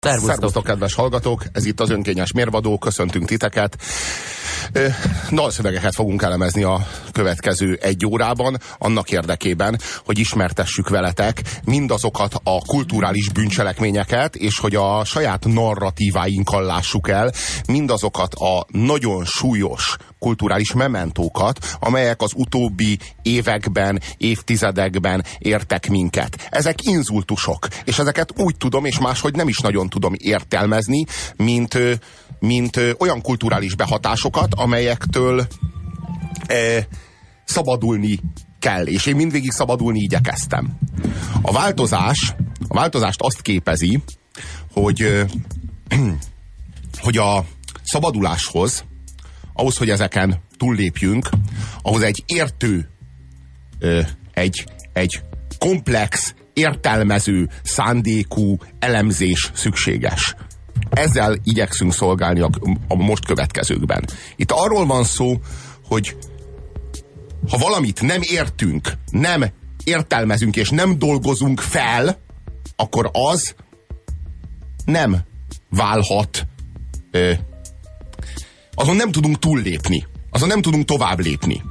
Szervusztok. Szervusztok, kedves hallgatók! Ez itt az önkényes mérvadó, köszöntünk titeket. Dalszövegeket fogunk elemezni a következő egy órában, annak érdekében, hogy ismertessük veletek mindazokat a kulturális bűncselekményeket, és hogy a saját narratíváinkkal lássuk el mindazokat a nagyon súlyos kulturális mementókat, amelyek az utóbbi években, évtizedekben értek minket. Ezek inzultusok, és ezeket úgy tudom, és máshogy nem is nagyon tudom értelmezni, mint, mint olyan kulturális behatásokat, amelyektől e, szabadulni kell, és én mindvégig szabadulni igyekeztem. A változás, a változást azt képezi, hogy, hogy a szabaduláshoz, ahhoz, hogy ezeken túllépjünk, ahhoz egy értő, egy, egy komplex, értelmező, szándékú elemzés szükséges. Ezzel igyekszünk szolgálni a, a most következőkben. Itt arról van szó, hogy ha valamit nem értünk, nem értelmezünk és nem dolgozunk fel, akkor az nem válhat, ö, azon nem tudunk túllépni, azon nem tudunk tovább lépni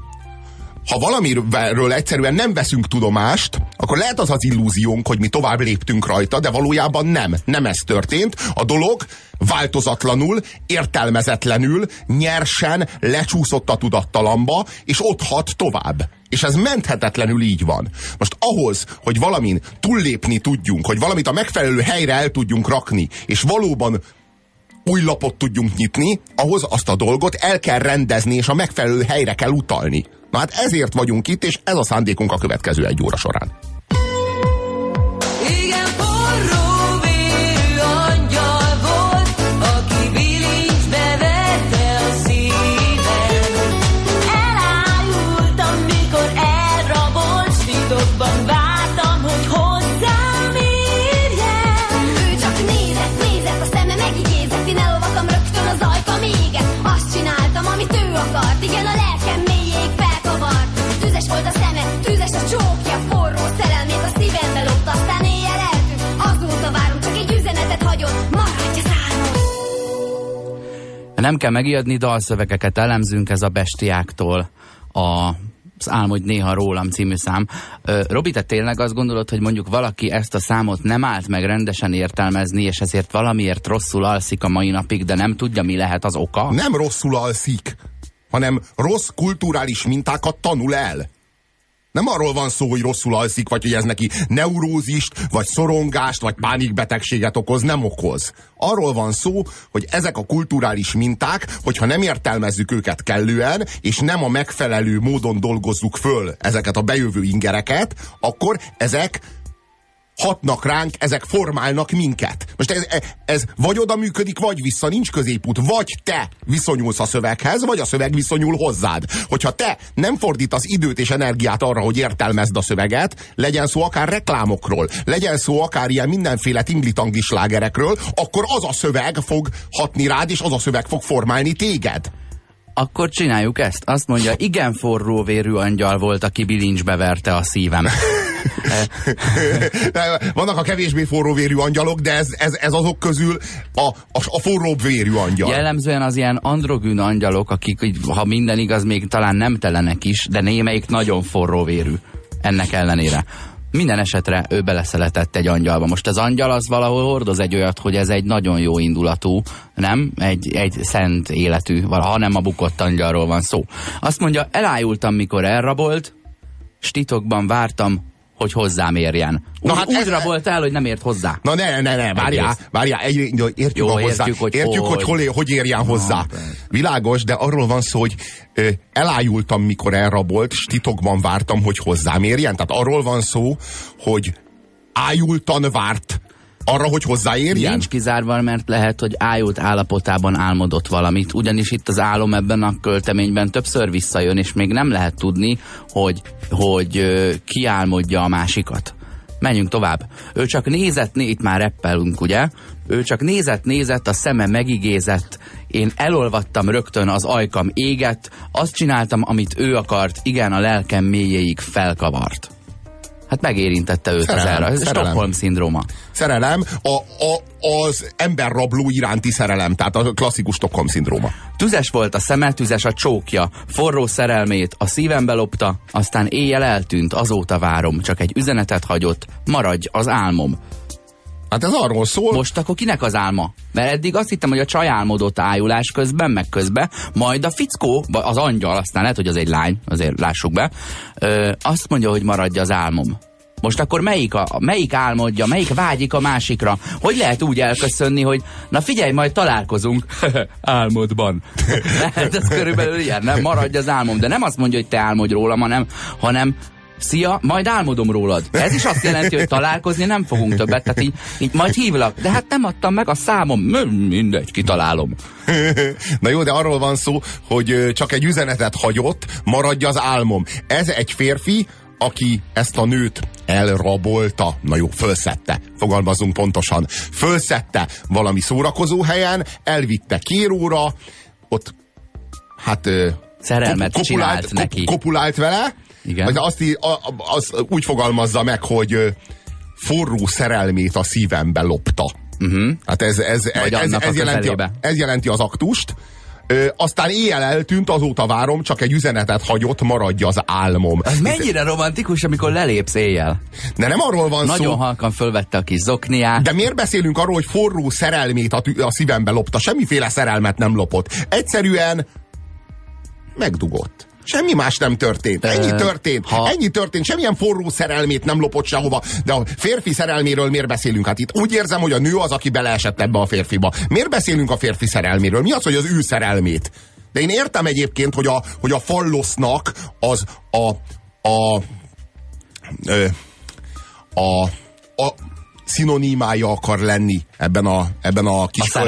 ha valamiről egyszerűen nem veszünk tudomást, akkor lehet az az illúziónk, hogy mi tovább léptünk rajta, de valójában nem. Nem ez történt. A dolog változatlanul, értelmezetlenül, nyersen lecsúszott a tudattalamba, és ott hat tovább. És ez menthetetlenül így van. Most ahhoz, hogy valamin túllépni tudjunk, hogy valamit a megfelelő helyre el tudjunk rakni, és valóban új lapot tudjunk nyitni, ahhoz azt a dolgot el kell rendezni, és a megfelelő helyre kell utalni. Na hát ezért vagyunk itt, és ez a szándékunk a következő egy óra során. Nem kell megijedni, dalszövegeket elemzünk, ez a bestiáktól a az Álmodj néha rólam című szám. Robi, te tényleg azt gondolod, hogy mondjuk valaki ezt a számot nem állt meg rendesen értelmezni, és ezért valamiért rosszul alszik a mai napig, de nem tudja, mi lehet az oka? Nem rosszul alszik, hanem rossz kulturális mintákat tanul el. Nem arról van szó, hogy rosszul alszik, vagy hogy ez neki neurózist, vagy szorongást, vagy pánikbetegséget okoz, nem okoz. Arról van szó, hogy ezek a kulturális minták, hogyha nem értelmezzük őket kellően, és nem a megfelelő módon dolgozzuk föl ezeket a bejövő ingereket, akkor ezek hatnak ránk, ezek formálnak minket. Most ez, ez vagy oda működik, vagy vissza, nincs középút. Vagy te viszonyulsz a szöveghez, vagy a szöveg viszonyul hozzád. Hogyha te nem fordítasz időt és energiát arra, hogy értelmezd a szöveget, legyen szó akár reklámokról, legyen szó akár ilyen mindenféle tinglitangli slágerekről, akkor az a szöveg fog hatni rád, és az a szöveg fog formálni téged akkor csináljuk ezt. Azt mondja, igen forró vérű angyal volt, aki bilincsbe verte a szívem. Vannak a kevésbé forró vérű angyalok, de ez, ez, ez azok közül a, a, a forróbb vérű angyal. Jellemzően az ilyen androgyn angyalok, akik, ha minden igaz, még talán nem telenek is, de némelyik nagyon forró vérű ennek ellenére. Minden esetre ő beleszeletett egy angyalba. Most az angyal az valahol hordoz egy olyat, hogy ez egy nagyon jó indulatú, nem? Egy, egy szent életű, ha nem a bukott angyalról van szó. Azt mondja, elájultam, mikor elrabolt, stitokban vártam, hogy hozzám érjen. Úgy, Na hát úgy ez, rabolt el, hogy nem ért hozzá. Na ne, ne, ne, várjál, várjál, egy, értjük, Jó, hozzá, értjük, hogy, értjük hogy, hogy, hogy, hogy érjen hozzá. Na, Világos, de arról van szó, hogy ö, elájultam, mikor elrabolt, és titokban vártam, hogy hozzám érjen. Tehát arról van szó, hogy ájultan várt arra, hogy hozzáérjen? Nincs kizárva, mert lehet, hogy ájult állapotában álmodott valamit, ugyanis itt az álom ebben a költeményben többször visszajön, és még nem lehet tudni, hogy, hogy ki álmodja a másikat. Menjünk tovább. Ő csak nézett, itt már reppelünk, ugye? Ő csak nézett, nézett, a szeme megigézett, én elolvattam rögtön, az ajkam égett, azt csináltam, amit ő akart, igen, a lelkem mélyéig felkavart. Hát megérintette őt Szerelem, az erre. Ez szerelem. Stockholm szindróma. Szerelem, a, a, az emberrabló iránti szerelem, tehát a klasszikus Stockholm szindróma. Tüzes volt a szeme, tüzes a csókja, forró szerelmét a szívembe lopta, aztán éjjel eltűnt, azóta várom, csak egy üzenetet hagyott, maradj az álmom. Hát ez arról szól, Most akkor kinek az álma? Mert eddig azt hittem, hogy a csaj álmodott ájulás közben, meg közben, majd a fickó, az angyal, aztán lehet, hogy az egy lány, azért lássuk be, ö, azt mondja, hogy maradj az álmom. Most akkor melyik, a, melyik álmodja, melyik vágyik a másikra? Hogy lehet úgy elköszönni, hogy na figyelj, majd találkozunk álmodban. lehet ez körülbelül ilyen, nem? Maradj az álmom. De nem azt mondja, hogy te álmodj rólam, hanem, hanem Szia, majd álmodom rólad. Ez is azt jelenti, hogy találkozni nem fogunk többet, tehát így, így majd hívlak. De hát nem adtam meg a számom. Mindegy, kitalálom. Na jó, de arról van szó, hogy csak egy üzenetet hagyott, maradja az álmom. Ez egy férfi, aki ezt a nőt elrabolta. Na jó, fölszette. Fogalmazunk pontosan. Fölszette valami szórakozó helyen, elvitte kéróra, ott hát Szerelmet kop- csinált neki. kopulált vele, Igen. Vagy azt, í- a- a- az úgy fogalmazza meg, hogy forró szerelmét a szívembe lopta. Uh-huh. Hát ez, ez, ez, a ez, jelenti, a, ez jelenti az aktust. Ö, aztán éjjel eltűnt, azóta várom, csak egy üzenetet hagyott, maradja az álmom. Ez mennyire romantikus, amikor lelépsz éjjel. De nem arról van Nagyon szó, halkan fölvette a kis zokniát. de miért beszélünk arról, hogy forró szerelmét a, a szívembe lopta? Semmiféle szerelmet nem lopott. Egyszerűen megdugott. Semmi más nem történt. Ennyi történt. ha- Ennyi történt. Semmilyen forró szerelmét nem lopott sehova. De a férfi szerelméről miért beszélünk? Hát itt úgy érzem, hogy a nő az, aki beleesett ebbe a férfiba. Miért beszélünk a férfi szerelméről? Mi az, hogy az ő szerelmét? De én értem egyébként, hogy a, hogy a fallosznak az a, a, ö, a, a szinonimája akar lenni ebben a, ebben a kis A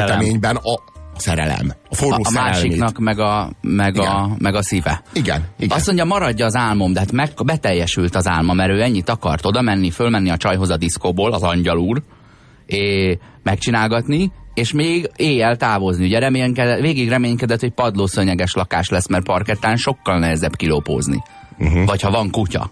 a, a szerelem. A forró a, a másiknak meg a, meg, a, meg a szíve. Igen, igen. Azt mondja, maradja az álmom, de hát meg, beteljesült az álma, mert ő ennyit akart oda menni, fölmenni a csajhoz a diszkóból, az angyal úr, és megcsinálgatni, és még éjjel távozni. Ugye reménykedett, végig reménykedett, hogy padlószönyeges lakás lesz, mert parkettán sokkal nehezebb kilópózni. Uh-huh. Vagy ha van kutya.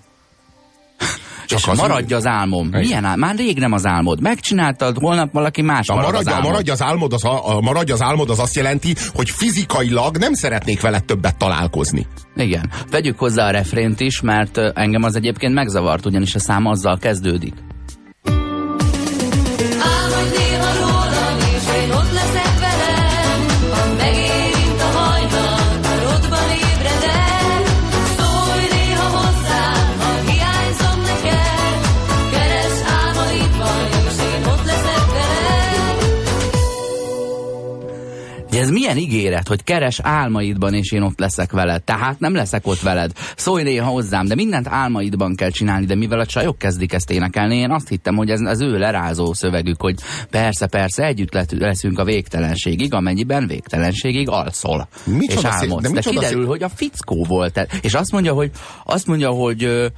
Csak és az- maradja az álmom. Milyen ál? Már rég nem az álmod. Megcsináltad, holnap valaki más A marad az maradja, a álmod. maradja, az álmod az, a, a maradja az álmod az azt jelenti, hogy fizikailag nem szeretnék veled többet találkozni. Igen. Vegyük hozzá a refrént is, mert engem az egyébként megzavart, ugyanis a szám azzal kezdődik. Ez milyen ígéret, hogy keres álmaidban, és én ott leszek veled. Tehát nem leszek ott veled. Szólj néha hozzám, de mindent álmaidban kell csinálni, de mivel a csajok kezdik ezt énekelni, én azt hittem, hogy ez az ő lerázó szövegük, hogy persze, persze, együtt leszünk a végtelenségig, amennyiben végtelenségig alszol. Micsoda és szép- álmodsz. de De, kiderül, szép- hogy a fickó volt. És azt mondja, hogy, azt mondja, hogy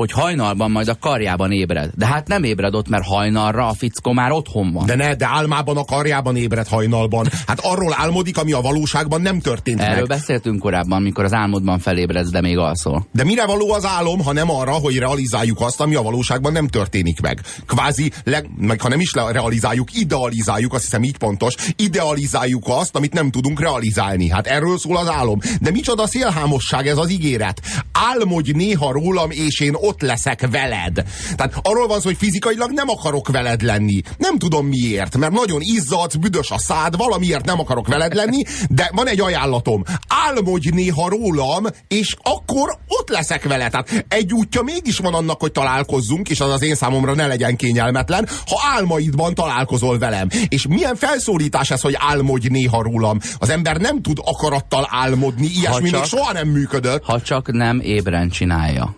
hogy hajnalban majd a karjában ébred. De hát nem ébred ott, mert hajnalra a fickó már otthon van. De ne, de álmában a karjában ébred hajnalban. Hát arról álmodik, ami a valóságban nem történt Erről meg. beszéltünk korábban, mikor az álmodban felébredsz, de még alszol. De mire való az álom, ha nem arra, hogy realizáljuk azt, ami a valóságban nem történik meg. Kvázi, leg, meg ha nem is realizáljuk, idealizáljuk, azt hiszem így pontos, idealizáljuk azt, amit nem tudunk realizálni. Hát erről szól az álom. De micsoda szélhámosság ez az ígéret. Álmodj néha rólam, és én ott leszek veled. Tehát arról van szó, hogy fizikailag nem akarok veled lenni. Nem tudom miért, mert nagyon izzadsz, büdös a szád, valamiért nem akarok veled lenni, de van egy ajánlatom. Álmodj néha rólam, és akkor ott leszek vele. Tehát egy útja mégis van annak, hogy találkozzunk, és az az én számomra ne legyen kényelmetlen, ha álmaidban találkozol velem. És milyen felszólítás ez, hogy álmodj néha rólam. Az ember nem tud akarattal álmodni, ilyesmi még csak- soha nem működött. Ha csak nem ébren csinálja.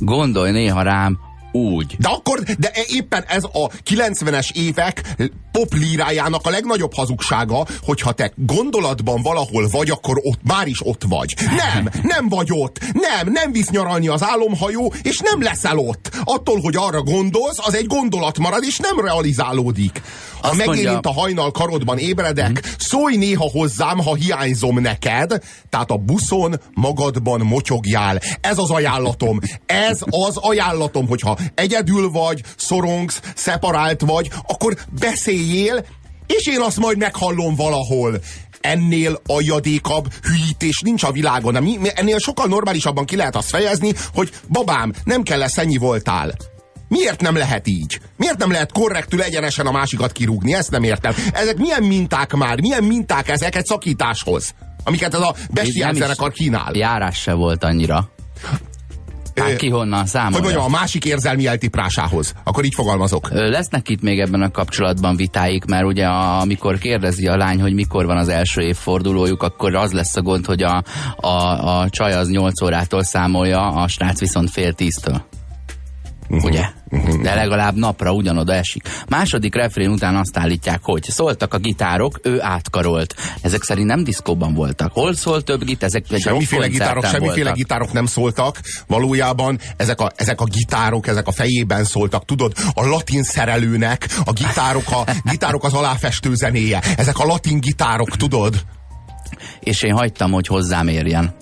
Gondolj néha rám úgy. De akkor, de e- éppen ez a 90-es évek poplírájának a legnagyobb hazugsága, hogyha te gondolatban valahol vagy, akkor ott már is ott vagy. Nem, nem vagy ott. Nem, nem visz nyaralni az álomhajó, és nem leszel ott. Attól, hogy arra gondolsz, az egy gondolat marad, és nem realizálódik. Azt megérint mondja- a hajnal karodban ébredek, szólj néha hozzám, ha hiányzom neked, tehát a buszon magadban motyogjál. Ez az ajánlatom. Ez az ajánlatom, hogyha egyedül vagy, szorongsz, szeparált vagy, akkor beszéljél, és én azt majd meghallom valahol. Ennél ajadékabb hülyítés nincs a világon. Ennél sokkal normálisabban ki lehet azt fejezni, hogy babám, nem kell lesz, ennyi voltál. Miért nem lehet így? Miért nem lehet korrektül egyenesen a másikat kirúgni? Ezt nem értem. Ezek milyen minták már? Milyen minták ezek egy szakításhoz? Amiket ez a is zenekar kínál. Járás se volt annyira. Hát ki honnan számolja? Hogy mondjam, a másik érzelmi eltiprásához. Akkor így fogalmazok. Lesznek itt még ebben a kapcsolatban vitáik, mert ugye a, amikor kérdezi a lány, hogy mikor van az első évfordulójuk, akkor az lesz a gond, hogy a, a, a csaj az 8 órától számolja, a srác viszont fél tíztől. Ugye? De legalább napra ugyanoda esik. Második refrén után azt állítják, hogy szóltak a gitárok, ő átkarolt. Ezek szerint nem diszkóban voltak. Hol szól több git? Ezek Semmiféle gitárok, semmiféle voltak. gitárok nem szóltak. Valójában ezek a, ezek a gitárok, ezek a fejében szóltak. Tudod, a latin szerelőnek a gitárok, a gitárok az aláfestő zenéje. Ezek a latin gitárok, tudod? és én hagytam, hogy hozzám érjen.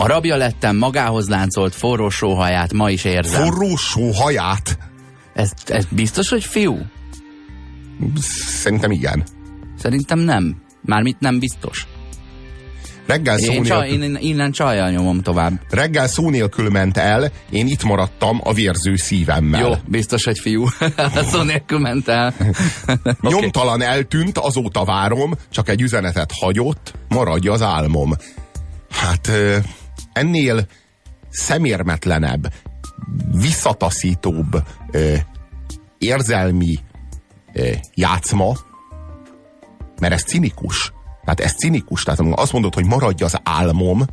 A rabja lettem, magához láncolt forró sóhaját, ma is érzem. Forró sóhaját. ez, ez biztos, hogy fiú? Szerintem igen. Szerintem nem. Mármit nem biztos. Reggel szó, Én, nélkül, én innen csajjal nyomom tovább. reggel szó nélkül ment el, én itt maradtam a vérző szívemmel. Jó, biztos, hogy fiú. Szó nélkül ment el. okay. Nyomtalan eltűnt, azóta várom, csak egy üzenetet hagyott, maradj az álmom. Hát ö, ennél szemérmetlenebb, visszataszítóbb ö, érzelmi ö, játszma, mert ez cinikus. Tehát ez cinikus. Tehát amikor azt mondod, hogy maradj az álmom,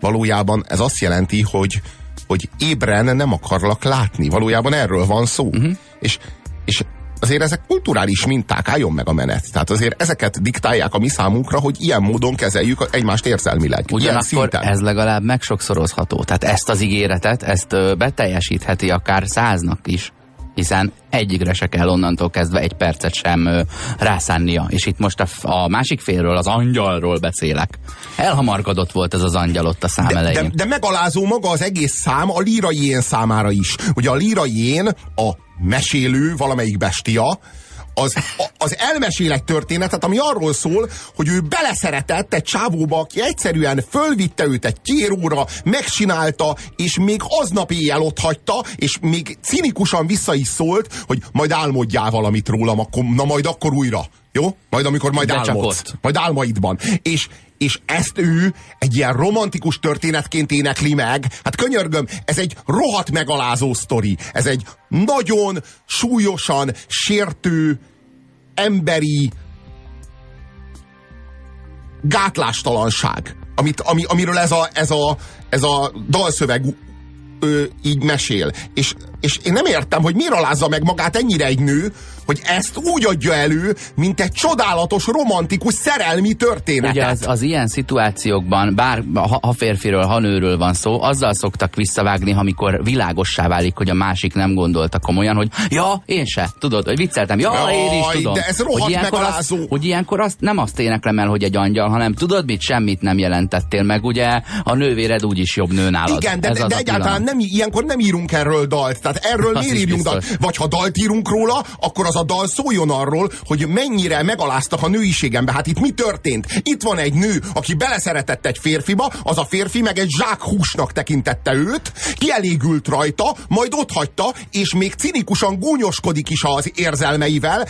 valójában ez azt jelenti, hogy, hogy ébren nem akarlak látni. Valójában erről van szó. Uh-huh. És, és azért ezek kulturális minták, álljon meg a menet. Tehát azért ezeket diktálják a mi számunkra, hogy ilyen módon kezeljük egymást érzelmileg. Ugyanakkor ez legalább megsokszorozható. Tehát ezt az ígéretet, ezt beteljesítheti akár száznak is. Hiszen egyikre se kell onnantól kezdve egy percet sem ö, rászánnia. És itt most a, a másik félről, az angyalról beszélek. Elhamarkodott volt ez az angyal ott a szám de, elején. de, de megalázó maga az egész szám a lírai én számára is. Ugye a lírai én, a mesélő, valamelyik bestia, az, az elmesél egy történetet, ami arról szól, hogy ő beleszeretett egy csávóba, aki egyszerűen fölvitte őt egy kéróra, megcsinálta, és még aznap éjjel ott hagyta, és még cinikusan vissza is szólt, hogy majd álmodjál valamit rólam, akkor, na majd akkor újra. Jó? Majd amikor majd De álmodsz. Majd álmaidban. És, és ezt ő egy ilyen romantikus történetként énekli meg. Hát könyörgöm, ez egy rohadt megalázó sztori. Ez egy nagyon súlyosan sértő, emberi gátlástalanság, amit, ami, amiről ez a, ez a, ez a dalszöveg ö, így mesél. És, és én nem értem, hogy miért alázza meg magát ennyire egy nő, hogy ezt úgy adja elő, mint egy csodálatos, romantikus, szerelmi történetet. Ugye az, az ilyen szituációkban, bár ha, ha férfiről, ha nőről van szó, azzal szoktak visszavágni, amikor világossá válik, hogy a másik nem gondolta komolyan, hogy ja, én se, tudod, hogy vicceltem, ja, Jaj, én is tudom. de ez rohadt hogy ilyenkor, azt, megalázó. hogy ilyenkor azt, nem azt éneklem el, hogy egy angyal, hanem tudod mit, semmit nem jelentettél meg, ugye a nővéred úgyis jobb nő nálad. Igen, de, Ez de, de egyáltalán nem, ilyenkor nem írunk erről dalt. Tehát erről Az miért írjunk dalt? Vagy ha dalt írunk róla, akkor az a dal szóljon arról, hogy mennyire megaláztak a nőiségembe. Hát itt mi történt? Itt van egy nő, aki beleszeretett egy férfiba, az a férfi meg egy zsákhúsnak tekintette őt, kielégült rajta, majd ott hagyta, és még cinikusan gúnyoskodik is az érzelmeivel,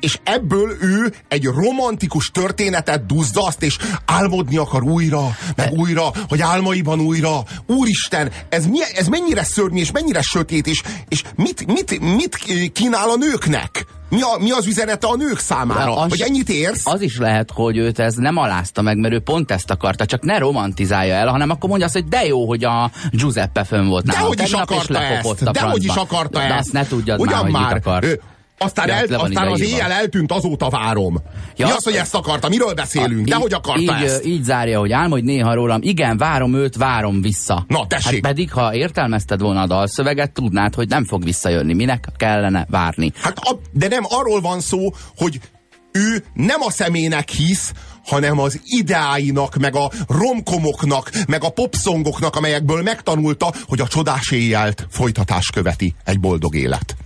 és ebből ő egy romantikus történetet duzzaszt, és álmodni akar újra, meg újra, hogy álmaiban újra. Úristen, ez, mi, ez mennyire szörnyű, és mennyire sötét, és, és mit, mit, mit kínál a nőknek? Mi, a, mi az üzenete a nők számára? Az- hogy ennyit érsz? Az is lehet, hogy őt ez nem alázta meg, mert ő pont ezt akarta, csak ne romantizálja el, hanem akkor mondja azt, hogy de jó, hogy a Giuseppe fönn volt nálam Dehogy is akarta lekopott ezt, dehogy is akarta de ezt. azt ne tudjad Ugyan már, hogy már, mit akar. ő, Aztán, el, aztán az éjjel eltűnt, azóta várom. Ja, Mi az, hogy ezt akarta? Miről beszélünk? De hogy akarta így, ezt? Így zárja, hogy álmodj néha rólam, igen, várom őt, várom vissza. Na, tessék. Hát pedig, ha értelmezted volna a dalszöveget, tudnád, hogy nem fog visszajönni. Minek kellene várni? Hát, a, de nem arról van szó, hogy ő nem a szemének hisz, hanem az ideáinak, meg a romkomoknak, meg a popszongoknak, amelyekből megtanulta, hogy a csodás éjjelt folytatás követi egy boldog élet.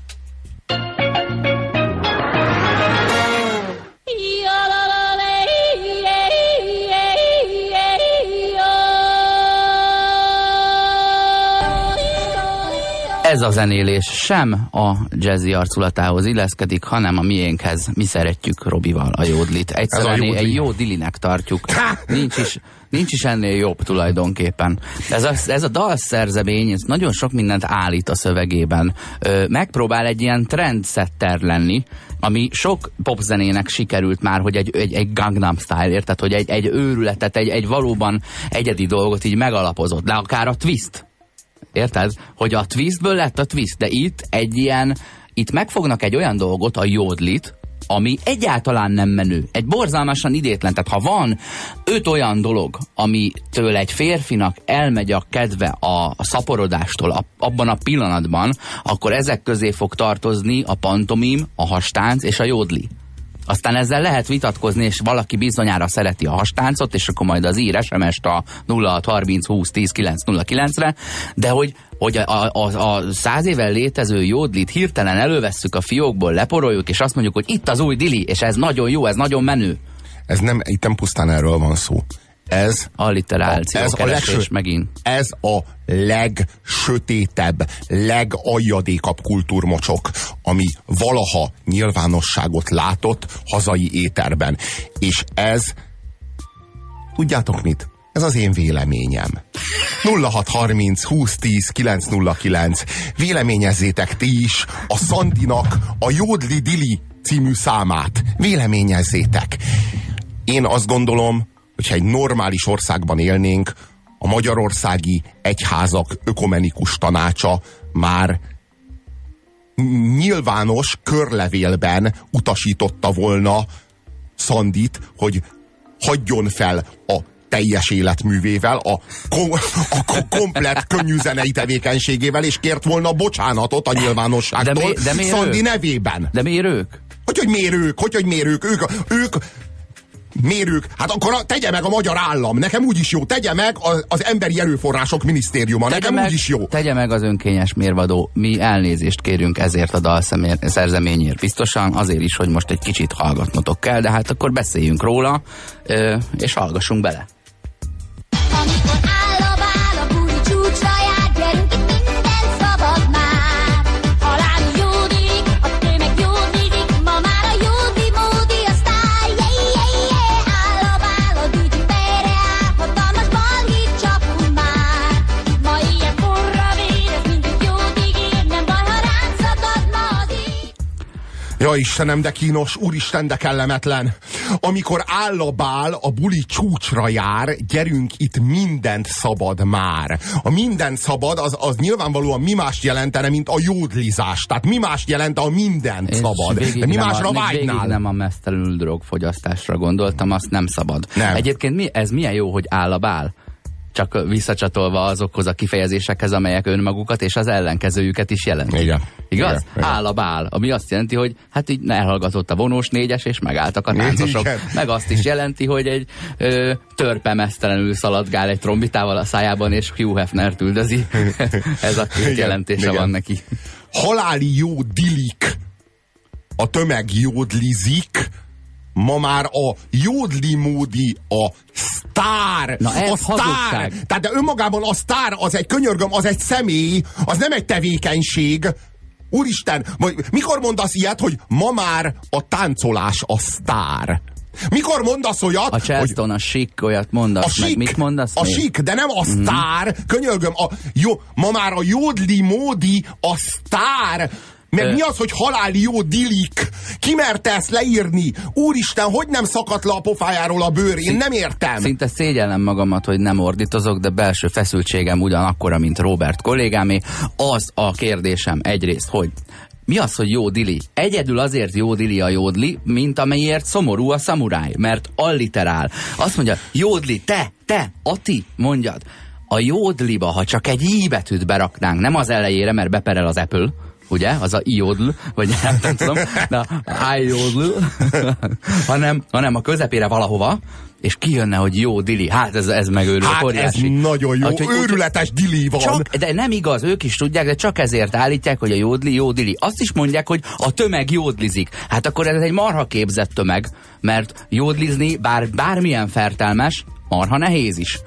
Ez a zenélés sem a jazzy arculatához illeszkedik, hanem a miénkhez. Mi szeretjük Robival a jódlit. Egyszerűen a egy jódli. jó dilinek tartjuk. Nincs is, nincs is ennél jobb tulajdonképpen. Ez a, ez a dalszerzemény ez nagyon sok mindent állít a szövegében. Ö, megpróbál egy ilyen trendsetter lenni, ami sok popzenének sikerült már, hogy egy, egy, egy Gangnam Style, érted? Hogy egy, egy őrületet, egy, egy valóban egyedi dolgot így megalapozott. De akár a twist, Érted? Hogy a twistből lett a twist, de itt egy ilyen, itt megfognak egy olyan dolgot, a jódlit, ami egyáltalán nem menő. Egy borzalmasan idétlen. Tehát ha van öt olyan dolog, amitől egy férfinak elmegy a kedve a, szaporodástól a, abban a pillanatban, akkor ezek közé fog tartozni a pantomim, a hastánc és a jódli. Aztán ezzel lehet vitatkozni, és valaki bizonyára szereti a hastáncot, és akkor majd az ír SMS-t a 0630 20 10 909 re de hogy, hogy a, a, a száz éve létező jódlit hirtelen elővesszük a fiókból, leporoljuk, és azt mondjuk, hogy itt az új dili, és ez nagyon jó, ez nagyon menő. Ez nem, itt nem pusztán erről van szó. Ez Alliteráció, ez a, legső, megint. ez a legsötétebb, legaljadékabb kultúrmocsok, ami valaha nyilvánosságot látott hazai éterben. És ez, tudjátok mit? Ez az én véleményem. 0630 2010 909 Véleményezzétek ti is a Szandinak a Jódli Dili című számát. Véleményezzétek. Én azt gondolom, hogyha egy normális országban élnénk, a magyarországi egyházak ökumenikus tanácsa már nyilvános körlevélben utasította volna Szandit, hogy hagyjon fel a teljes életművével, a, kom- a ko- komplet könnyűzenei tevékenységével, és kért volna bocsánatot a nyilvánosságtól De mi- de miért Szandi ő? nevében. De miért ők? Hogy, hogy mérők, hogy, hogy mérők, ők, ők mérők, hát akkor a, tegye meg a magyar állam, nekem úgy is jó, tegye meg az, az emberi erőforrások minisztériuma, nekem meg, úgy is jó. Tegye meg az önkényes mérvadó. Mi elnézést kérünk ezért a dalszerzeményért biztosan, azért is, hogy most egy kicsit hallgatnotok kell, de hát akkor beszéljünk róla, ö, és hallgassunk bele. Amikor Ja Istenem, de kínos, úristen, de kellemetlen. Amikor áll a bál, a buli csúcsra jár, gyerünk itt mindent szabad már. A mindent szabad, az, az nyilvánvalóan mi mást jelentene, mint a jódlizás. Tehát mi mást jelent a mindent És szabad. De mi másra a, vágynál? Végig nem a mesztelenül drogfogyasztásra gondoltam, azt nem szabad. Nem. Egyébként mi, ez milyen jó, hogy áll a bál? Csak visszacsatolva azokhoz a kifejezésekhez, amelyek önmagukat és az ellenkezőjüket is jelentik. Igen. Igaz? Igen, igen. Áll a bál, ami azt jelenti, hogy hát így elhallgatott a vonós négyes, és megálltak a táncosok. Igen. Meg azt is jelenti, hogy egy ö, törpe mesztelenül szaladgál egy trombitával a szájában, és Hugh Hefnert üldözi. Ez a két Igen, jelentése igen. van neki. haláli jó dilik, a tömeg jódlizik, ma már a jódli módi a sztár. Na ez a sztár. hazugság. Tehát de önmagában a sztár az egy könyörgöm, az egy személy, az nem egy tevékenység. Úristen, mikor mondasz ilyet, hogy ma már a táncolás a sztár? Mikor mondasz olyat, A hogy Charleston, a chic, olyat a mondasz meg. sík, Mit mondasz a még? sík, de nem a sztár, könyörgöm, a, jó, ma már a jódli módi a sztár, meg mi az, hogy haláli jó dilik? Ki merte ezt leírni? Úristen, hogy nem szakadt le a pofájáról a bőr? Én nem értem. Szinte szégyellem magamat, hogy nem ordítozok, de belső feszültségem ugyanakkora, mint Robert kollégámé. Az a kérdésem egyrészt, hogy Mi az, hogy jó dili? Egyedül azért jó dili a jódli, mint amelyért szomorú a szamuráj, mert alliterál. Azt mondja, jódli, te, te, Ati, mondjad. A jódliba, ha csak egy i betűt beraknánk, nem az elejére, mert beperel az Apple, ugye, az a iodl, vagy nem, nem tudom, de a iodl, hanem, hanem a közepére valahova, és kijönne, hogy jó dili. Hát ez, ez megőrül. Hát ez nagyon jó, Úgyhogy- őrületes dili van. Csak, de nem igaz, ők is tudják, de csak ezért állítják, hogy a jódli jódili. Azt is mondják, hogy a tömeg jódlizik. Hát akkor ez egy marha képzett tömeg, mert jódlizni, bár bármilyen fertelmes, marha nehéz is.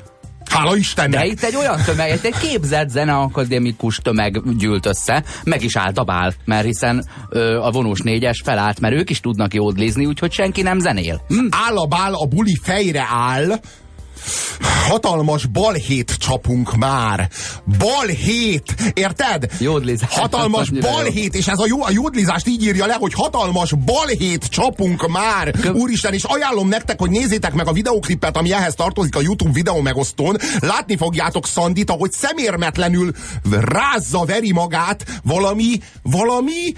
Hála Istennek! De itt egy olyan tömeg, itt egy képzett zeneakadémikus tömeg gyűlt össze, meg is állt a bál, mert hiszen ö, a vonós négyes felállt, mert ők is tudnak jódlizni, úgyhogy senki nem zenél. Hm? áll a bál, a buli fejre áll, hatalmas balhét csapunk már. Balhét! Érted? Jódlizás. Hatalmas balhét, és ez a, jó, a jódlizást így írja le, hogy hatalmas balhét csapunk már. Kö- Úristen, és ajánlom nektek, hogy nézzétek meg a videoklipet, ami ehhez tartozik a YouTube videó megosztón. Látni fogjátok Szandit, ahogy szemérmetlenül rázza, veri magát valami, valami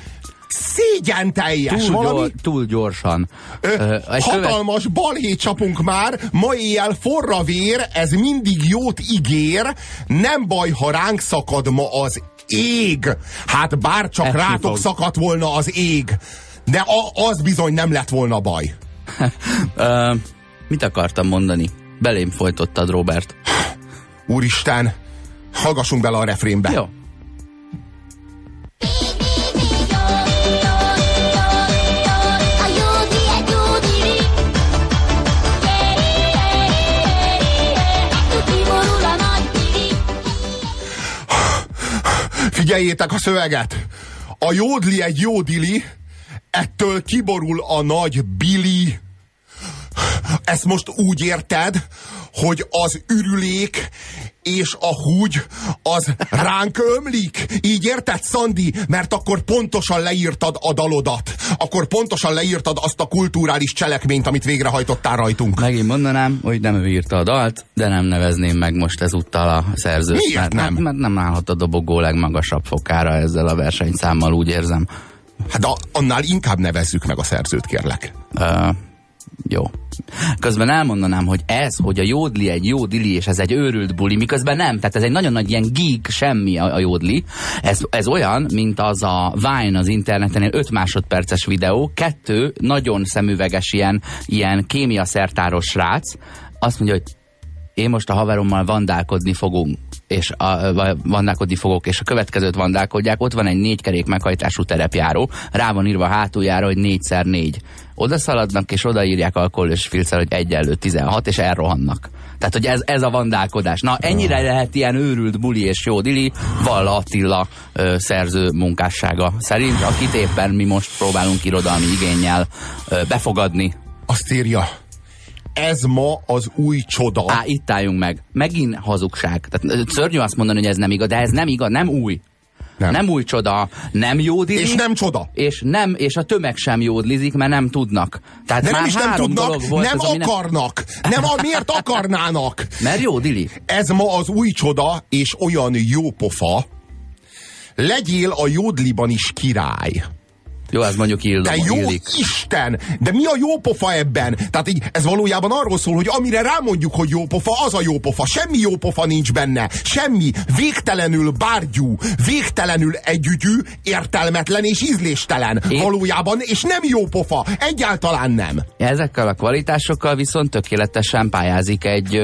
szégyen teljes. Túl, valami, gyor, túl gyorsan. Ö, egy követ- hatalmas balhét csapunk már, ma éjjel forra vér, ez mindig jót ígér, nem baj, ha ránk szakad ma az ég. Hát bár csak Esni rátok fog. szakadt volna az ég. De a, az bizony nem lett volna baj. Ö, mit akartam mondani? Belém folytottad, Robert. Úristen, hallgassunk bele a refrénbe. Jó. Figyeljétek a szöveget! A jódli egy jódili, ettől kiborul a nagy bili. Ezt most úgy érted, hogy az ürülék és a húgy az ránk ömlik. Így érted, Szandi? Mert akkor pontosan leírtad a dalodat. Akkor pontosan leírtad azt a kulturális cselekményt, amit végrehajtottál rajtunk. Megint mondanám, hogy nem ő írta a dalt, de nem nevezném meg most ezúttal a szerzőt. Miért mert, nem? Mert, nem állhat a dobogó legmagasabb fokára ezzel a versenyszámmal, úgy érzem. Hát a, annál inkább nevezzük meg a szerzőt, kérlek. Uh, jó. Közben elmondanám, hogy ez, hogy a jódli egy jó dili, és ez egy őrült buli, miközben nem, tehát ez egy nagyon nagy ilyen geek semmi a, a jódli. Ez, ez olyan, mint az a Vine az interneten, ilyen 5 másodperces videó, kettő nagyon szemüveges ilyen, ilyen kémiaszertáros srác, azt mondja, hogy én most a haverommal vandálkodni fogunk, és a, vandálkodni fogok, és a következőt vandálkodják, ott van egy négykerék meghajtású terepjáró, rá van írva hátuljára, hogy négyszer négy. Oda szaladnak, és odaírják alkohol és filccel, hogy egyenlő 16, és elrohannak. Tehát, hogy ez, ez a vandálkodás. Na, ennyire lehet ilyen őrült buli és jó dili, Valla Attila ö, szerző munkássága szerint, akit éppen mi most próbálunk irodalmi igényel ö, befogadni. Azt írja, ez ma az új csoda. Á, itt álljunk meg. Megint hazugság. Tehát szörnyű azt mondani, hogy ez nem igaz, de ez nem igaz, nem új. Nem. Nem, új csoda, nem jódili. És nem csoda. És, nem, és a tömeg sem jódlizik, mert nem tudnak. Tehát De már nem is nem tudnak, volt nem az, akarnak. Nem, a, miért akarnának? Mert jódili. Ez ma az új csoda, és olyan jó pofa. Legyél a jódliban is király. Jó, ez mondjuk illik. De jó illik. Isten! De mi a jó pofa ebben? Tehát így, ez valójában arról szól, hogy amire rámondjuk, hogy jó pofa, az a jó pofa. Semmi jó pofa nincs benne. Semmi. Végtelenül bárgyú, végtelenül együgyű, értelmetlen és ízléstelen. Én- Valójában, és nem jó pofa. Egyáltalán nem. Ezekkel a kvalitásokkal viszont tökéletesen pályázik egy,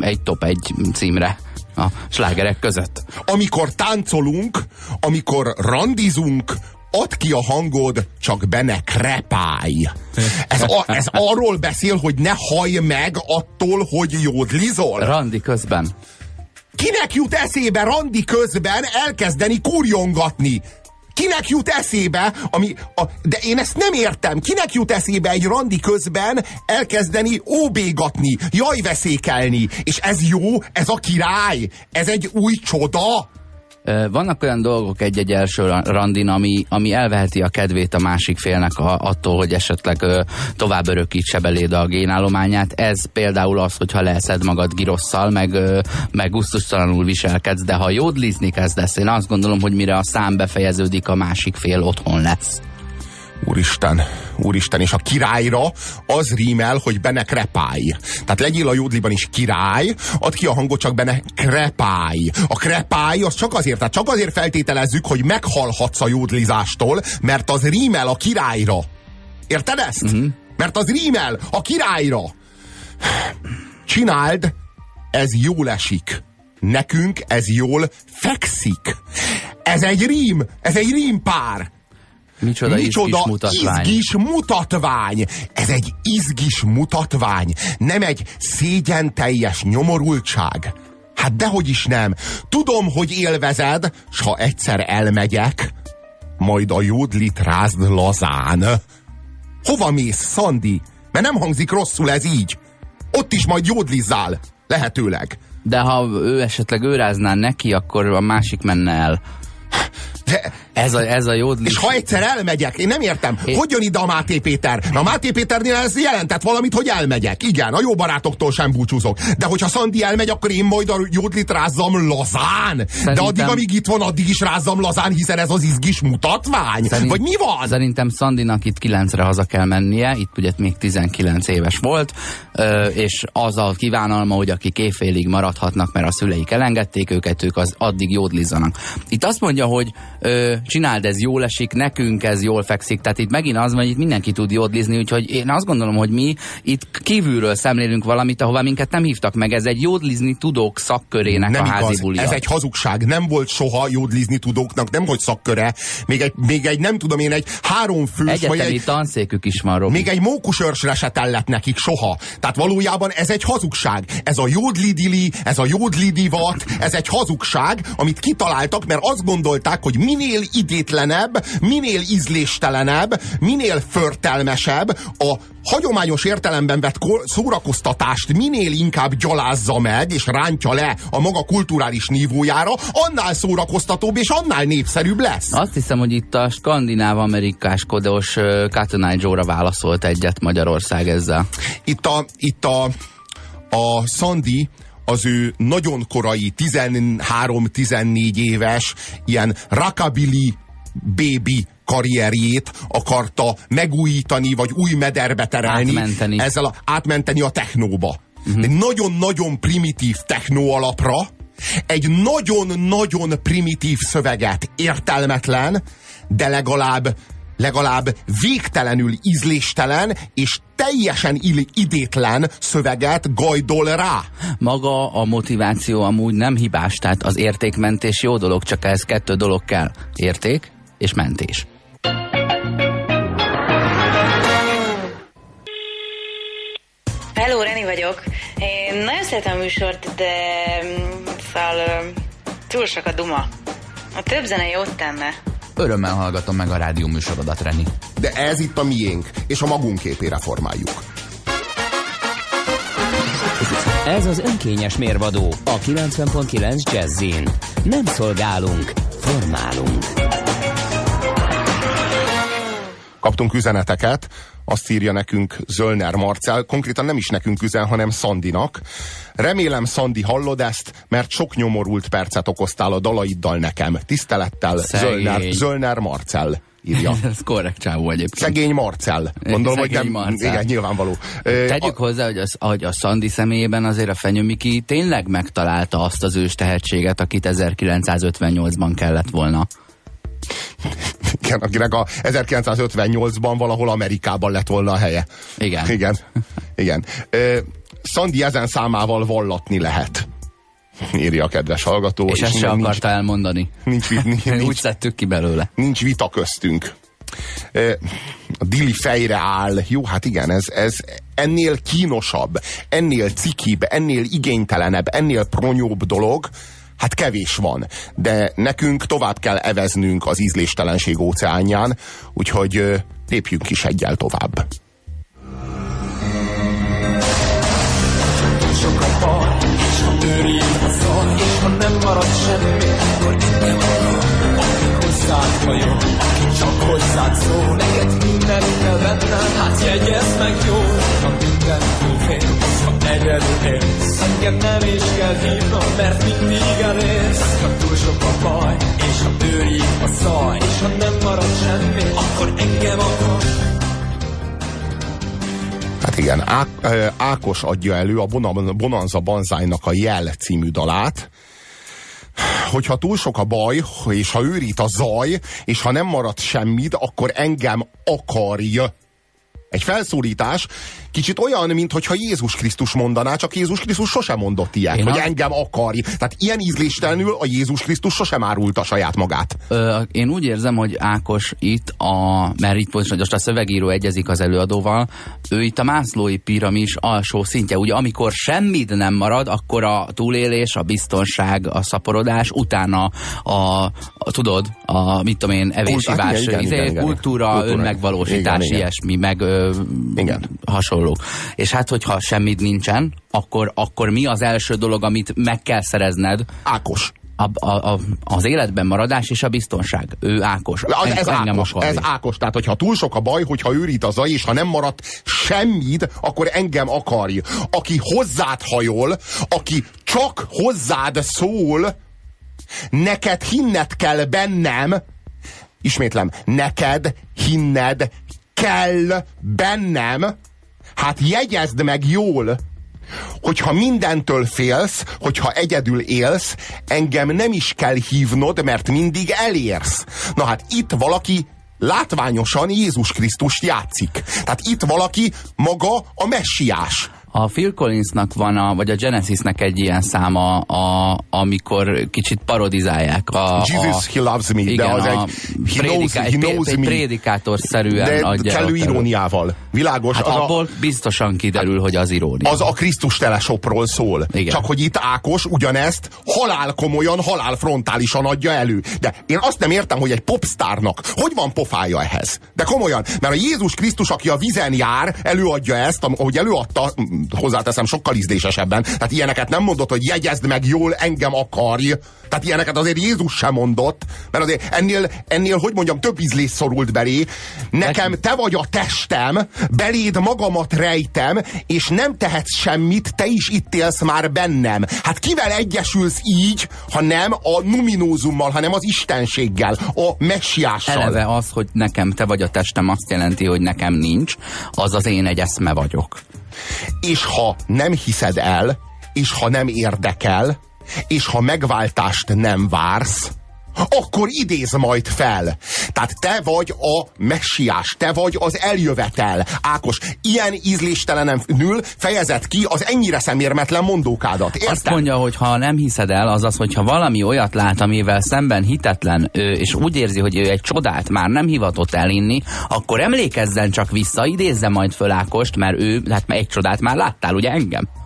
egy top egy címre a slágerek között. Amikor táncolunk, amikor randizunk, add ki a hangod, csak benne krepálj. Ez, a, ez arról beszél, hogy ne hajj meg attól, hogy jódlizol. Randi közben. Kinek jut eszébe randi közben elkezdeni kurjongatni? Kinek jut eszébe, ami, a, de én ezt nem értem, kinek jut eszébe egy randi közben elkezdeni óbégatni, jajveszékelni, és ez jó, ez a király, ez egy új csoda. Vannak olyan dolgok egy-egy első ra- randin, ami, ami elveheti a kedvét a másik félnek a, attól, hogy esetleg ö, tovább örökítse beléd a génállományát. Ez például az, hogyha leszed magad girosszal, meg, ö, meg gusztustalanul viselkedsz, de ha jódlizni kezdesz, én azt gondolom, hogy mire a szám befejeződik, a másik fél otthon lesz. Úristen, úristen, és a királyra az rímel, hogy benne krepálj. Tehát legyél a jódliban is király, add ki a hangot, csak benne krepálj. A krepálj az csak azért, tehát csak azért feltételezzük, hogy meghalhatsz a jódlizástól, mert az rímel a királyra. Érted ezt? Uh-huh. Mert az rímel a királyra. Csináld, ez jól esik. Nekünk ez jól fekszik. Ez egy rím, ez egy rímpár. Micsoda, Micsoda izgis mutatvány. izgis mutatvány. Ez egy izgis mutatvány. Nem egy szégyen teljes nyomorultság. Hát dehogy is nem. Tudom, hogy élvezed, s ha egyszer elmegyek, majd a jódlit rázd lazán. Hova mész, Szandi? Mert nem hangzik rosszul ez így. Ott is majd jódlizzál. Lehetőleg. De ha ő esetleg őrázná neki, akkor a másik menne el. De, Ez a, ez a jódli. és ha egyszer elmegyek, én nem értem, É- hogy jön ide a Máté Péter? Mert a Máté Péternél ez jelentett valamit, hogy elmegyek. Igen, a jó barátoktól sem búcsúzok. De hogyha Szandi elmegy, akkor én majd a jódlit rázzam lazán. De Szerintem- addig, amíg itt van, addig is rázzam lazán, hiszen ez az izgis mutatvány. Szerint- Vagy mi van? Szerintem Szandinak itt 9-re haza kell mennie, itt ugye még 19 éves volt, és az a kívánalma, hogy akik éjfélig maradhatnak, mert a szüleik elengedték őket, ők az addig jódlizzanak. Itt azt mondja, hogy ö, csináld, ez jól esik, nekünk ez jól fekszik, tehát itt megint az, hogy itt mindenki tud jódlizni, úgyhogy én azt gondolom, hogy mi itt kívülről szemlélünk valamit, ahová minket nem hívtak meg, ez egy jódlizni tudók szakkörének nem a házi igaz, bulia. ez egy hazugság. Nem volt soha jódlizni tudóknak, nem volt szakköre. Még egy, még egy nem tudom én, egy három fős, vagy Egyetemi egy, tanszékük is van, Robi. Még egy mókusörsre se tellett nekik soha. Tehát valójában ez egy hazugság. Ez a jódlidili, ez a jódlidivat, ez egy hazugság, amit kitaláltak, mert azt gondolták, hogy minél idétlenebb, minél ízléstelenebb, minél förtelmesebb a hagyományos értelemben vett ko- szórakoztatást minél inkább gyalázza meg, és rántja le a maga kulturális nívójára, annál szórakoztatóbb és annál népszerűbb lesz. Azt hiszem, hogy itt a skandináv-amerikáskodós Cotton Eye Joe-ra válaszolt egyet Magyarország ezzel. Itt a, itt a, a Sandy az ő nagyon korai 13-14 éves ilyen rockabilly baby karrierjét akarta megújítani, vagy új mederbe terelni. Átmenteni. Ezzel a, átmenteni a technóba. Uh-huh. Egy nagyon-nagyon primitív technó alapra, egy nagyon-nagyon primitív szöveget, értelmetlen, de legalább legalább végtelenül ízléstelen és teljesen idétlen szöveget gajdol rá. Maga a motiváció amúgy nem hibás, tehát az értékmentés jó dolog, csak ez kettő dolog kell. Érték és mentés. Hello, Reni vagyok. Én nagyon szeretem a műsort, de mm, szóval túl sok a duma. A több zene jót tenne. Örömmel hallgatom meg a rádió műsorodat, Reni. De ez itt a miénk, és a magunk képére formáljuk. Ez az önkényes mérvadó a 90.9 Jazzin. Nem szolgálunk, formálunk. Kaptunk üzeneteket, azt írja nekünk Zöllner Marcel, konkrétan nem is nekünk üzen, hanem Szandinak. Remélem, Szandi, hallod ezt, mert sok nyomorult percet okoztál a dalaiddal nekem. Tisztelettel, Szegény. Zöllner, Zöllner Marcel írja. Ez korrekt csávó egyébként. Szegény Marcel. Gondolom, hogy Szegény nem. Marcel. Igen, nyilvánvaló. Tegyük hozzá, hogy, az, hogy a Szandi személyében azért a Fenyőmiki tényleg megtalálta azt az ős tehetséget, akit 1958-ban kellett volna. Igen, akinek a 1958-ban valahol Amerikában lett volna a helye. Igen. Igen. Igen. Ö, Szandi ezen számával vallatni lehet. Írja a kedves hallgató. És ezt se nincs, akarta elmondani. nincs, nincs, nincs, Úgy szedtük ki belőle. nincs vita köztünk. A Dili fejre áll. Jó, hát igen, ez, ez ennél kínosabb, ennél cikibb, ennél igénytelenebb, ennél pronyóbb dolog, Hát kevés van, de nekünk tovább kell eveznünk az ízléstelenség óceánján, úgyhogy lépjünk is egyel tovább. Sok a baj, és ha a és ha nem marad semmi, akkor engem akar. Hozzád hajol, aki csak hozzád szól, neked mindent kell venned, hát jegyezd meg jó. Ha mindentől félsz, ha egyedül élsz, engem nem is kell hívnom, mert igen, Á, Ákos adja elő a Bona- Bonanza Banzájnak a Jel című dalát, hogyha túl sok a baj, és ha őrít a zaj, és ha nem marad semmit, akkor engem akarj. Egy felszólítás, kicsit olyan, mint hogyha Jézus Krisztus mondaná, csak Jézus Krisztus sosem mondott ilyet, Én hogy a- engem akarj. Tehát ilyen ízléstelenül a Jézus Krisztus sosem árulta saját magát. Ö, én úgy érzem, hogy Ákos itt a, mert itt most most a szövegíró egyezik az előadóval, ő itt a mászlói piramis alsó szintje. Ugye amikor semmit nem marad, akkor a túlélés, a biztonság, a szaporodás, utána a, a tudod, a mit tudom én, evésivás, hát izé, kultúra, Kultúra. önmegvalósítás, Igen, igen. ilyesmi, meg ö, Igen. Hasonlók. És hát, hogyha semmit nincsen, akkor, akkor mi az első dolog, amit meg kell szerezned? Ákos. a, a, a, az életben maradás és a biztonság. Ő Ákos. Az, ez Engem Ákos, akarja. ez Ákos. Tehát, hogyha túl sok a baj, hogyha őrít a zaj, és ha nem marad semmit, akkor engem akarj. Aki hozzád hajol, aki csak hozzád szól, neked hinned kell bennem, ismétlem, neked hinned kell bennem, hát jegyezd meg jól, hogyha mindentől félsz, hogyha egyedül élsz, engem nem is kell hívnod, mert mindig elérsz. Na hát itt valaki látványosan Jézus Krisztust játszik. Tehát itt valaki maga a messiás. A Phil Collinsnak van, a, vagy a Genesisnek egy ilyen száma, a, amikor kicsit parodizálják. A, Jesus, a, he loves me, igen, de az a egy he knows, he knows egy me. prédikátorszerűen De adja kellő iróniával. Világos. Hát az a- abból biztosan kiderül, hogy az irónia. az a Krisztus telesopról szól. Igen. Csak hogy itt Ákos ugyanezt halál komolyan, halál frontálisan adja elő. De én azt nem értem, hogy egy popstárnak hogy van pofája ehhez. De komolyan, mert a Jézus Krisztus, aki a vizen jár, előadja ezt, ahogy előadta, hozzáteszem, sokkal ízlésesebben. Tehát ilyeneket nem mondott, hogy jegyezd meg jól, engem akarj. Tehát ilyeneket azért Jézus sem mondott, mert azért ennél, ennél hogy mondjam, több ízlés szorult belé. Nekem te vagy a testem, beléd magamat rejtem, és nem tehetsz semmit, te is itt élsz már bennem. Hát kivel egyesülsz így, ha nem a numinózummal, hanem az istenséggel, a messiással. Eleve az, hogy nekem te vagy a testem, azt jelenti, hogy nekem nincs, az az én egy eszme vagyok. És ha nem hiszed el, és ha nem érdekel, és ha megváltást nem vársz, akkor idéz majd fel. Tehát te vagy a messiás, te vagy az eljövetel. Ákos, ilyen ízléstelenül fejezett ki az ennyire szemérmetlen mondókádat. Érted? Azt mondja, hogy ha nem hiszed el, azaz, hogyha valami olyat lát, amivel szemben hitetlen, ő, és úgy érzi, hogy ő egy csodát már nem hivatott elinni, akkor emlékezzen csak vissza, idézze majd föl Ákost, mert ő, hát egy csodát már láttál, ugye engem?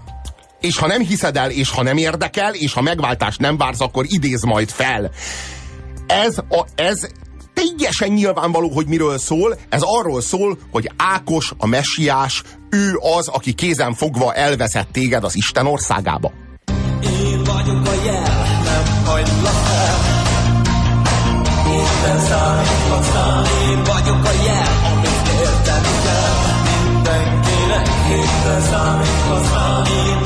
És ha nem hiszed el, és ha nem érdekel, és ha megváltást nem vársz, akkor idéz majd fel. Ez, a, ez teljesen nyilvánvaló, hogy miről szól. Ez arról szól, hogy Ákos, a messiás, ő az, aki kézen fogva elveszett téged az Isten országába. Én vagyok a jel, nem hagylak el. Minden számíthatsz rám, én vagyok a jel, amit érteni kell. Mindenkinek héttel számíthatsz rám, én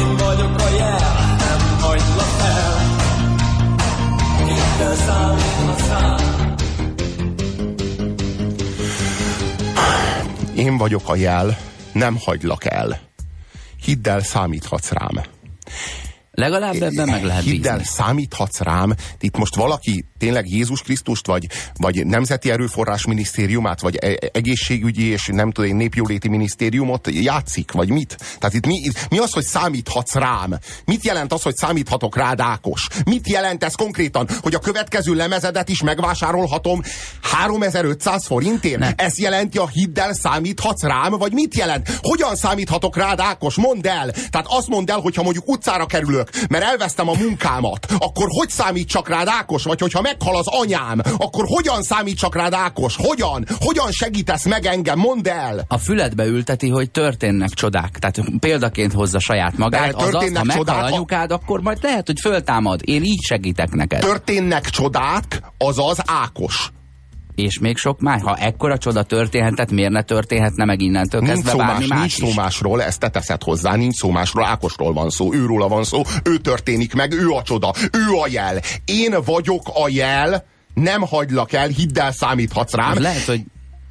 Én vagyok a jel, nem hagylak el. Rám. Én vagyok a jel, nem hagylak el. Hidd el, számíthatsz rám. Legalább ebben meg lehet Hidd el, bízni. számíthatsz rám. Itt most valaki tényleg Jézus Krisztust, vagy, vagy Nemzeti Erőforrás Minisztériumát, vagy e- egészségügyi és nem tudom én, népjóléti minisztériumot játszik, vagy mit? Tehát itt mi, mi az, hogy számíthatsz rám? Mit jelent az, hogy számíthatok rád, Ákos? Mit jelent ez konkrétan? Hogy a következő lemezedet is megvásárolhatom 3500 forintért? Nem. Ez jelenti a hiddel számíthatsz rám, vagy mit jelent? Hogyan számíthatok rád, Ákos? Mondd el! Tehát azt mondd el, hogyha mondjuk utcára kerülök, mert elvesztem a munkámat, akkor hogy számítsak rád, Ákos? Vagy hogyha meghal az anyám, akkor hogyan számítsak rád Ákos? Hogyan? Hogyan segítesz meg engem? Mondd el! A füledbe ülteti, hogy történnek csodák. Tehát példaként hozza saját magát. De Azaz, ha meghal anyukád, akkor majd lehet, hogy föltámad. Én így segítek neked. Történnek csodák, azaz Ákos. És még sok más. Ha ekkora csoda történhetett, miért ne történhetne meg innentől Nincs kezdve szó, más, más nincs szó másról, ezt te teszed hozzá, nincs szó másról, Ákosról van szó, őróla van szó, ő történik meg, ő a csoda, ő a jel. Én vagyok a jel, nem hagylak el, hidd el, számíthatsz rám. Az Lehet, hogy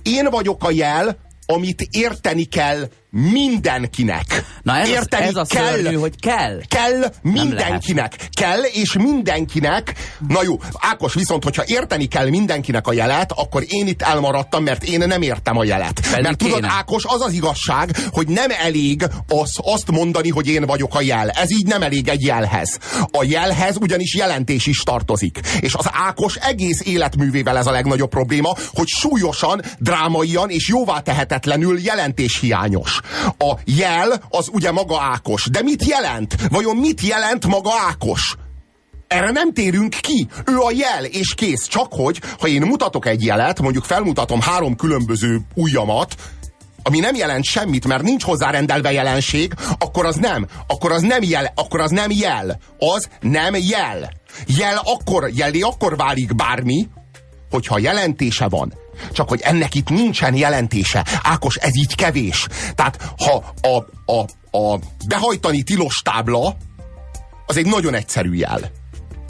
Én vagyok a jel, amit érteni kell mindenkinek. Na ez, érteni ez a kell. szörnyű, hogy kell. Kell mindenkinek. Kell, és mindenkinek. Na jó, Ákos, viszont, hogyha érteni kell mindenkinek a jelet, akkor én itt elmaradtam, mert én nem értem a jelet. Pedig mert tudod, kéne. Ákos, az az igazság, hogy nem elég az, azt mondani, hogy én vagyok a jel. Ez így nem elég egy jelhez. A jelhez ugyanis jelentés is tartozik. És az Ákos egész életművével ez a legnagyobb probléma, hogy súlyosan, drámaian és jóvá tehetetlenül A jel az ugye maga Ákos. De mit jelent? Vajon mit jelent maga Ákos? Erre nem térünk ki. Ő a jel, és kész. Csak hogy, ha én mutatok egy jelet, mondjuk felmutatom három különböző ujjamat, ami nem jelent semmit, mert nincs hozzárendelve jelenség, akkor az nem. Akkor az nem jel. Akkor az nem jel. Az nem jel. Jel akkor, jelé akkor válik bármi, hogyha jelentése van. Csak hogy ennek itt nincsen jelentése. Ákos, ez így kevés. Tehát ha a, a, a behajtani tilos tábla, az egy nagyon egyszerű jel.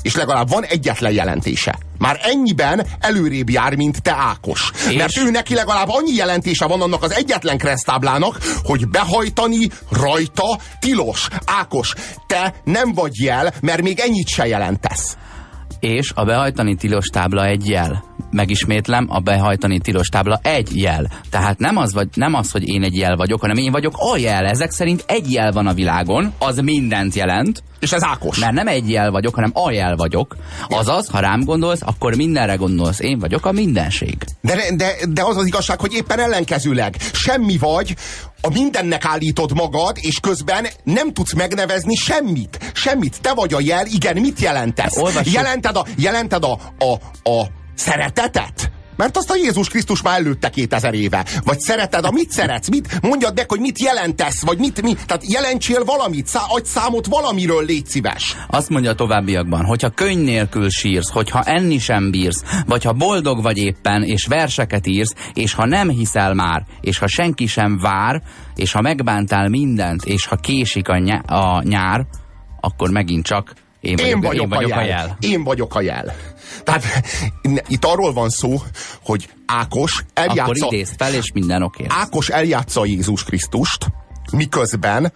És legalább van egyetlen jelentése. Már ennyiben előrébb jár, mint te Ákos. És? Mert ő neki legalább annyi jelentése van annak az egyetlen keresztáblának, hogy behajtani rajta tilos. Ákos, te nem vagy jel, mert még ennyit se jelentesz. És a behajtani tilos tábla egy jel. Megismétlem, a behajtani tilos tábla egy jel. Tehát nem az, vagy, nem az, hogy én egy jel vagyok, hanem én vagyok a jel. Ezek szerint egy jel van a világon, az mindent jelent, És ez Ákos. mert nem egy jel vagyok, hanem a jel vagyok. Azaz, ha rám gondolsz, akkor mindenre gondolsz. Én vagyok a mindenség. De, de, de az az igazság, hogy éppen ellenkezőleg. Semmi vagy, a mindennek állítod magad, és közben nem tudsz megnevezni semmit. Semmit. Te vagy a jel, igen, mit jelentesz? Olvassuk. Jelented a, jelented a, a, a szeretetet? Mert azt a Jézus Krisztus már előtte 2000 éve. Vagy szereted, a mit szeretsz? Mit, mondjad meg, hogy mit jelentesz, vagy mit, mi, tehát jelentsél valamit, szá, adj számot valamiről, légy szíves. Azt mondja a továbbiakban, hogyha könyv nélkül sírsz, hogyha enni sem bírsz, vagy ha boldog vagy éppen, és verseket írsz, és ha nem hiszel már, és ha senki sem vár, és ha megbántál mindent, és ha késik a, nyá- a nyár, akkor megint csak én vagyok, Én vagyok, én vagyok a, jel. Én vagyok a jel. Tehát itt arról van szó, hogy Ákos Akkor eljátsza, idézd fel, és minden oké. Ákos eljátsza Jézus Krisztust, miközben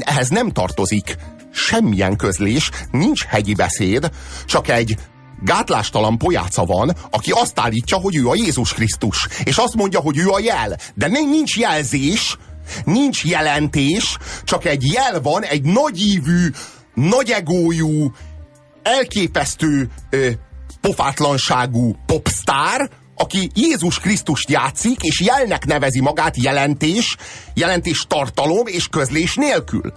ehhez nem tartozik semmilyen közlés, nincs hegyi beszéd, csak egy gátlástalan pojáca van, aki azt állítja, hogy ő a Jézus Krisztus, és azt mondja, hogy ő a jel. De nincs jelzés, nincs jelentés, csak egy jel van, egy nagyívű, nagy egójú, elképesztő ö, pofátlanságú popstar, aki Jézus Krisztust játszik, és jelnek nevezi magát jelentés, jelentés tartalom és közlés nélkül.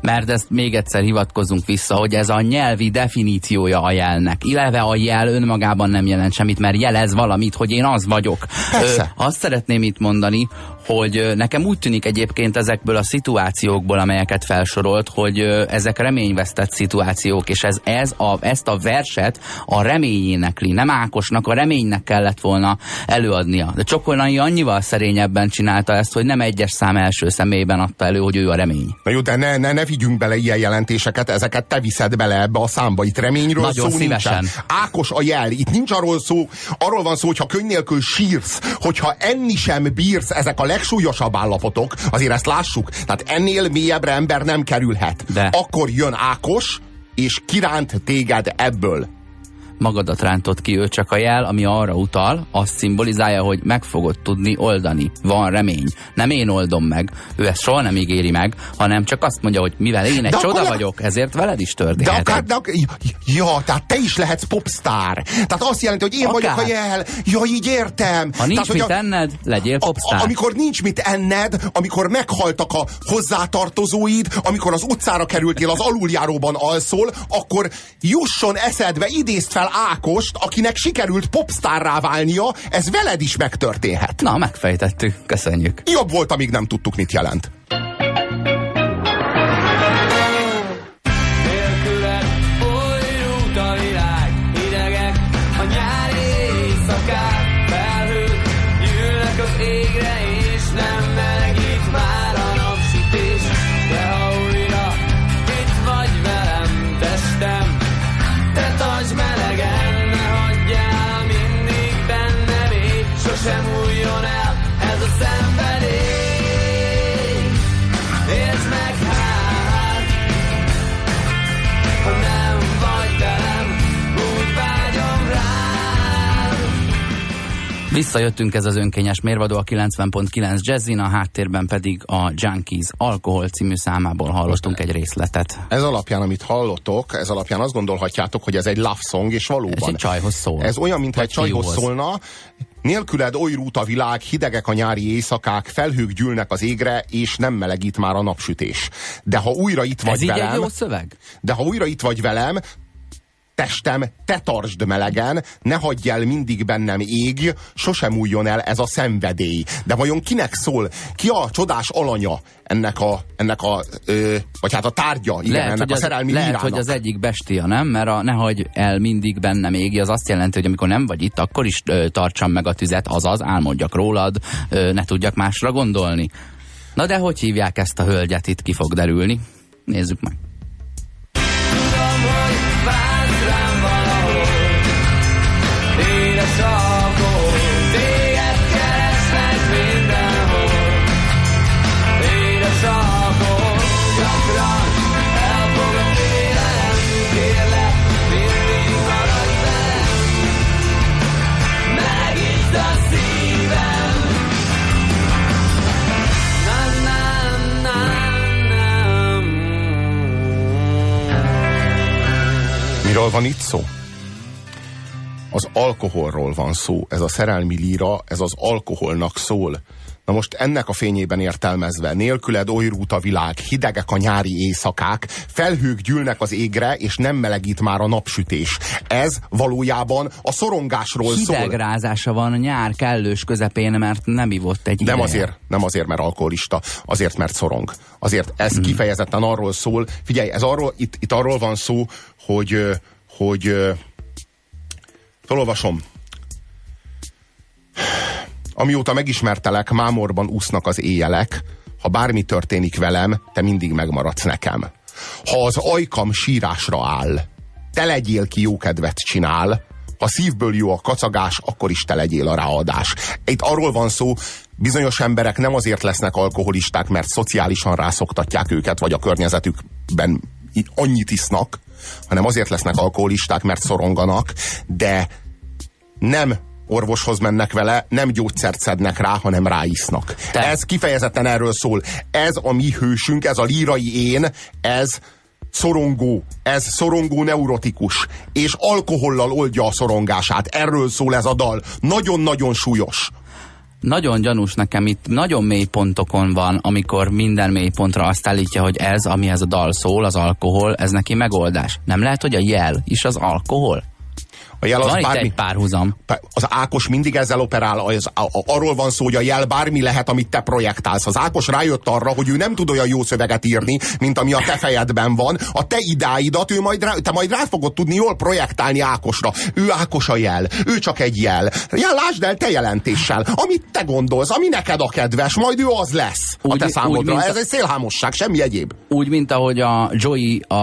Mert ezt még egyszer hivatkozunk vissza, hogy ez a nyelvi definíciója a jelnek. Illetve a jel önmagában nem jelent semmit, mert jelez valamit, hogy én az vagyok. Persze. azt szeretném itt mondani, hogy nekem úgy tűnik egyébként ezekből a szituációkból, amelyeket felsorolt, hogy ezek reményvesztett szituációk, és ez, ez a, ezt a verset a reményénekli, nem Ákosnak, a reménynek kellett volna előadnia. De Csokolnai annyival szerényebben csinálta ezt, hogy nem egyes szám első személyben adta elő, hogy ő a remény. Na jó, de ne, ne, ne vigyünk bele ilyen jelentéseket, ezeket te viszed bele ebbe a számba. Itt reményről Nagyon szó szívesen. nincsen. Ákos a jel. Itt nincs arról szó, arról van szó, hogyha könny nélkül sírsz, hogyha enni sem bírsz, ezek a legsúlyosabb állapotok, azért ezt lássuk. Tehát ennél mélyebbre ember nem kerülhet. De. Akkor jön Ákos, és kiránt téged ebből. Magadat rántott ki, ő csak a jel, ami arra utal, azt szimbolizálja, hogy meg fogod tudni oldani. Van remény. Nem én oldom meg. Ő ezt soha nem ígéri meg, hanem csak azt mondja, hogy mivel én egy De csoda akkor vagyok, ezért veled is De történhet. akár, de akár, ja, tehát te is lehetsz popstar. Tehát azt jelenti, hogy én Akár. vagyok a jel. Ja, így értem. Ha nincs tehát, mit a- enned, legyél A- popstar. a- amikor nincs mit enned, amikor meghaltak a hozzátartozóid, amikor az utcára kerültél, az aluljáróban alszol, akkor jusson eszedbe, idézd fel Ákost, akinek sikerült popstárrá válnia, ez veled is megtörténhet. Na, megfejtettük. Köszönjük. Jobb volt, amíg nem tudtuk, mit jelent. Visszajöttünk ez az önkényes mérvadó a 90.9 Jazzin, a háttérben pedig a Junkies Alkohol című számából hallottunk egy részletet. Ez alapján, amit hallottok, ez alapján azt gondolhatjátok, hogy ez egy love song, és valóban. Ez egy csajhoz szól. Ez olyan, mintha egy csajhoz fiúhoz. szólna, Nélküled oly rút a világ, hidegek a nyári éjszakák, felhők gyűlnek az égre, és nem melegít már a napsütés. De ha újra itt vagy Ez velem, egy jó szöveg? de ha újra itt vagy velem, testem, te tartsd melegen, ne hagyj el mindig bennem ég, sosem újjon el ez a szenvedély. De vajon kinek szól? Ki a csodás alanya ennek a, ennek a ö, vagy hát a tárgya, igen, lehet, ennek hogy a az, szerelmi lehet, lírának? hogy az egyik bestia, nem? Mert a ne hagyj el mindig bennem égi, az azt jelenti, hogy amikor nem vagy itt, akkor is ö, tartsam meg a tüzet, azaz álmodjak rólad, ö, ne tudjak másra gondolni. Na de hogy hívják ezt a hölgyet, itt ki fog derülni? Nézzük meg. guitar. Az alkoholról van szó. Ez a szerelmi líra, ez az alkoholnak szól. Na most ennek a fényében értelmezve, nélküled oly rút a világ, hidegek a nyári éjszakák, felhők gyűlnek az égre, és nem melegít már a napsütés. Ez valójában a szorongásról szól. Hidegrázása van a nyár kellős közepén, mert nem ivott egy Nem ideje. azért, nem azért, mert alkoholista, azért, mert szorong. Azért ez Hmm. kifejezetten arról szól, figyelj, ez arról, itt, itt arról van szó, hogy, hogy felolvasom. Amióta megismertelek, mámorban úsznak az éjjelek, ha bármi történik velem, te mindig megmaradsz nekem. Ha az ajkam sírásra áll, te legyél ki jókedvet csinál, ha szívből jó a kacagás, akkor is te legyél a ráadás. Itt arról van szó, bizonyos emberek nem azért lesznek alkoholisták, mert szociálisan rászoktatják őket, vagy a környezetükben annyit isznak, hanem azért lesznek alkoholisták, mert szoronganak, de nem orvoshoz mennek vele, nem gyógyszert szednek rá, hanem ráisznak. Te- Ez kifejezetten erről szól. Ez a mi hősünk, ez a lírai én, ez szorongó, ez szorongó neurotikus, és alkohollal oldja a szorongását. Erről szól ez a dal. Nagyon-nagyon súlyos. Nagyon gyanús nekem itt, nagyon mély pontokon van, amikor minden mély pontra azt állítja, hogy ez, amihez a dal szól, az alkohol, ez neki megoldás. Nem lehet, hogy a jel is az alkohol? A jel az Van itt bármi, egy párhuzam. az Ákos mindig ezzel operál, az, a, a, arról van szó, hogy a jel bármi lehet, amit te projektálsz. Az Ákos rájött arra, hogy ő nem tud olyan jó szöveget írni, mint ami a te fejedben van. A te idáidat ő majd rá, te majd rá fogod tudni jól projektálni Ákosra. Ő Ákos a jel, ő csak egy jel. Ja, lásd el te jelentéssel, amit te gondolsz, ami neked a kedves, majd ő az lesz a Úgy- te úgy, számodra. a- Ez egy szélhámosság, semmi egyéb. Úgy, mint ahogy a Joey a,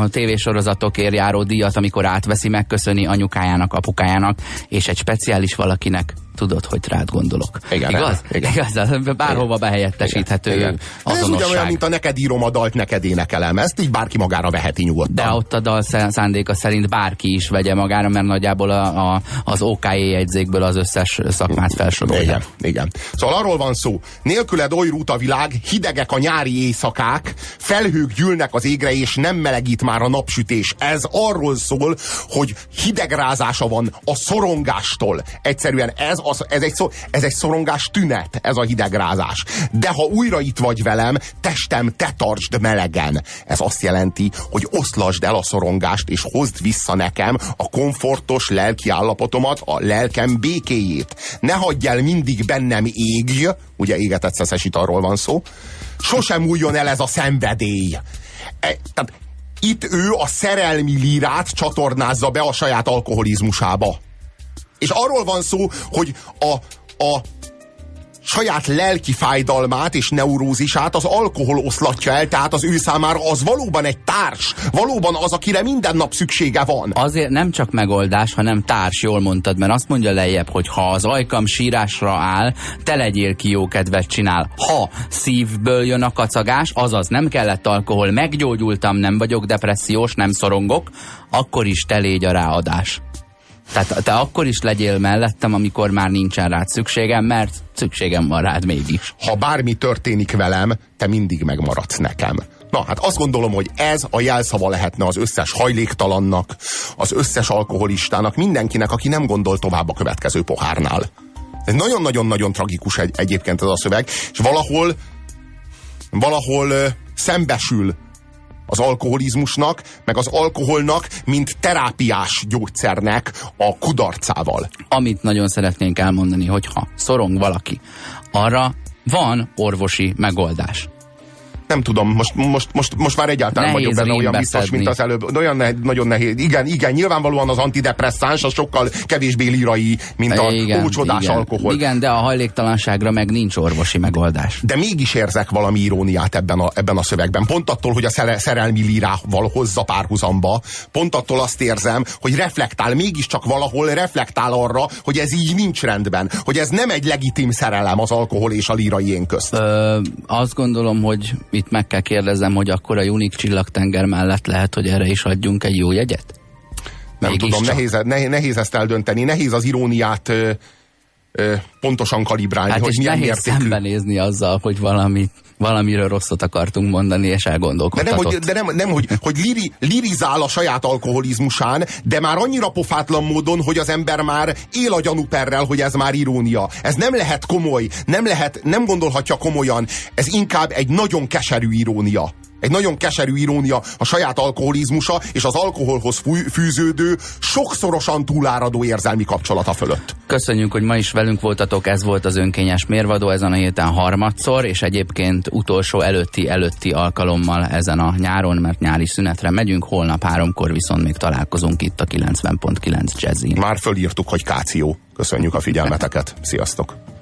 a tévésorozatokért járó díjat, amikor átveszi, megköszöni anyukájának, apukájának, és egy speciális valakinek tudod, hogy rád gondolok. Igen, Igaz? igen. Igaz? Bárhova behelyettesíthető Igen. Ez azonosság. ugyanolyan, mint a neked írom a dalt, neked énekelem. Ezt így bárki magára veheti nyugodtan. De ott a dal szá- szándéka szerint bárki is vegye magára, mert nagyjából a, a, az OKE jegyzékből az összes szakmát felsorolja. Igen, igen. Szóval arról van szó, nélküled oly rút a világ, hidegek a nyári éjszakák, felhők gyűlnek az égre, és nem melegít már a napsütés. Ez arról szól, hogy hidegrázása van a szorongástól. Egyszerűen ez az, ez, egy ez egy szorongás tünet, ez a hidegrázás. De ha újra itt vagy velem, testem, te tartsd melegen. Ez azt jelenti, hogy oszlasd el a szorongást, és hozd vissza nekem a komfortos lelki állapotomat, a lelkem békéjét. Ne hagyj el mindig bennem égj, ugye égetett szeszes italról van szó, sosem múljon el ez a szenvedély. E, tehát itt ő a szerelmi lírát csatornázza be a saját alkoholizmusába. És arról van szó, hogy a, a saját lelki fájdalmát és neurózisát az alkohol oszlatja el, tehát az ő számára az valóban egy társ, valóban az, akire minden nap szüksége van. Azért nem csak megoldás, hanem társ, jól mondtad, mert azt mondja lejjebb, hogy ha az ajkam sírásra áll, te legyél ki jó kedvet csinál. Ha szívből jön a kacagás, azaz nem kellett alkohol, meggyógyultam, nem vagyok depressziós, nem szorongok, akkor is te légy a ráadás. Tehát te akkor is legyél mellettem, amikor már nincsen rád szükségem, mert szükségem van rád mégis. Ha bármi történik velem, te mindig megmaradsz nekem. Na, hát azt gondolom, hogy ez a jelszava lehetne az összes hajléktalannak, az összes alkoholistának, mindenkinek, aki nem gondol tovább a következő pohárnál. Ez nagyon-nagyon-nagyon tragikus egy, egyébként ez a szöveg, és valahol valahol ö, szembesül az alkoholizmusnak, meg az alkoholnak, mint terápiás gyógyszernek a kudarcával. Amit nagyon szeretnénk elmondani, hogyha szorong valaki, arra van orvosi megoldás. Nem tudom, most, most, most, most már egyáltalán Nehéz vagyok benne olyan rímbe biztos, szedni. mint az előbb. Olyan nehéz, nagyon nehéz. Igen, igen, nyilvánvalóan az antidepresszáns az sokkal kevésbé lirai, mint a ócsodás igen, alkohol. Igen, de a hajléktalanságra meg nincs orvosi megoldás. de mégis érzek valami iróniát ebben a, ebben a szövegben. Pont attól, hogy a szere, szerelmi lírával hozza párhuzamba, pont attól azt érzem, hogy reflektál, mégiscsak valahol reflektál arra, hogy ez így nincs rendben, hogy ez nem egy legitim szerelem az alkohol és a lírai én közt. Ö, azt gondolom, hogy itt meg kell kérdezem, hogy akkor a Junik csillagtenger mellett lehet, hogy erre is adjunk egy jó jegyet? Nem Mégis tudom, csak. nehéz, nehéz, nehéz ezt eldönteni, nehéz az iróniát pontosan kalibrálni, Hát hogy és milyen nehéz mértékű. szembenézni azzal, hogy valami, valamiről rosszat akartunk mondani, és De nem, elgondolkodtatott. hogy, de nem, nem hogy, hogy liri, lirizál a saját alkoholizmusán, de már annyira pofátlan módon, hogy az ember már él a gyanúperrel, hogy ez már irónia. Ez nem lehet komoly, nem lehet, nem gondolhatja komolyan. Ez inkább egy nagyon keserű irónia. Egy nagyon keserű irónia a saját alkoholizmusa és az alkoholhoz fű- fűződő, sokszorosan túláradó érzelmi kapcsolata fölött. Köszönjük, hogy ma is velünk voltatok, ez volt az önkényes mérvadó ezen a héten harmadszor, és egyébként utolsó előtti előtti alkalommal ezen a nyáron, mert nyári szünetre megyünk, holnap háromkor viszont még találkozunk itt a 90.9 Jazzin. Már fölírtuk, hogy káció. Köszönjük a figyelmeteket. Sziasztok!